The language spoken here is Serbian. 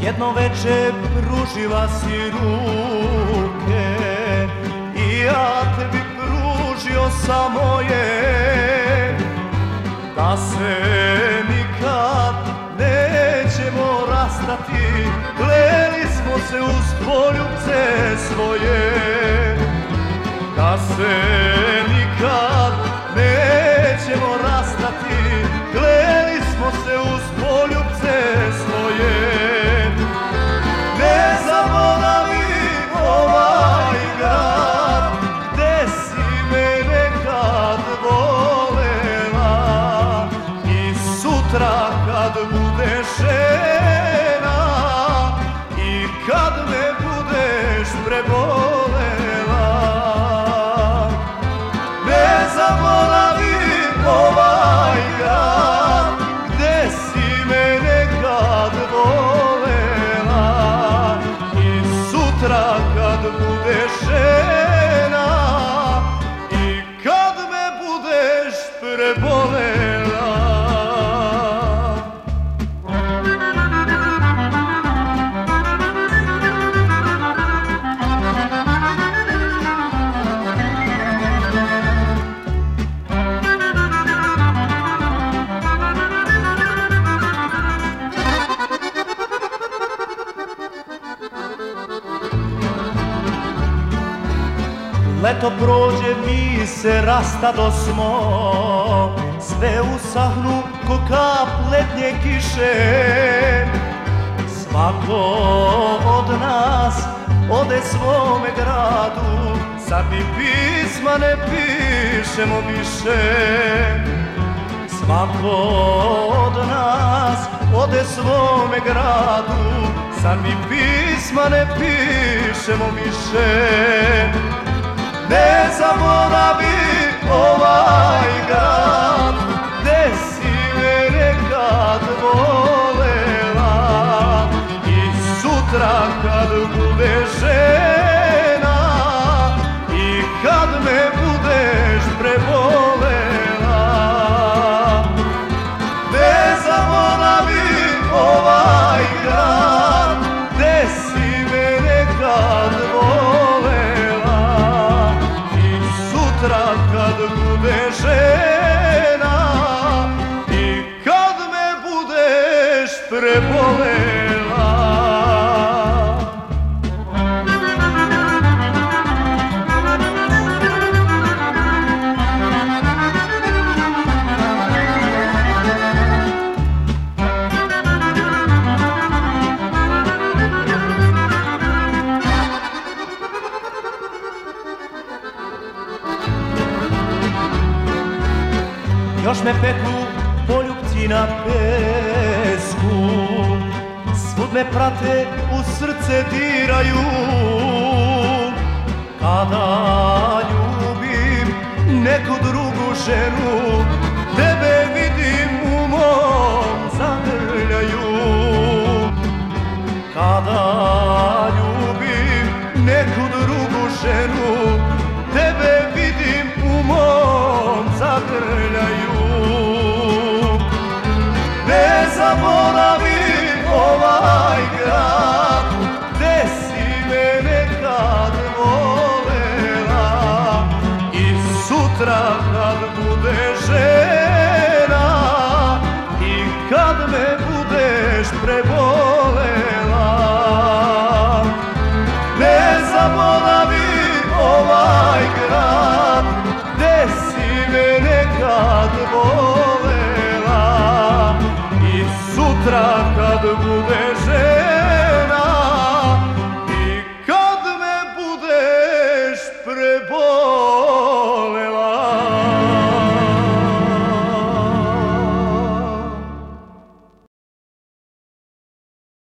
Jedno veče pružila si ruke I ja tebi pružio samo je Da se nikad nećemo rastati Kleli smo se uz poljubce svoje. Da se sutra kad budeš žena I kad me budeš prebolela. Ne zaboravi ovaj grad Gde si me nekad volela. I sutra kad budeš žena Leto prođe, mi se rastadosmo. Sve usahnu ko kap letnje kiše. Svako od nas ode svome gradu. Sad mi pisma ne pišemo više? Svako od nas ode svome gradu. Sad mi pisma ne pišemo više ne zaboravi ovaj grad Gde si me nekad volela. I sutra kad budeš žena budeš Još me peku poljubci na pesku. Svud me prate, u srce diraju. Kada ljubim neku drugu ženu Ne zaboravi ovaj grad Gde si me nekad volela. I sutra kad žena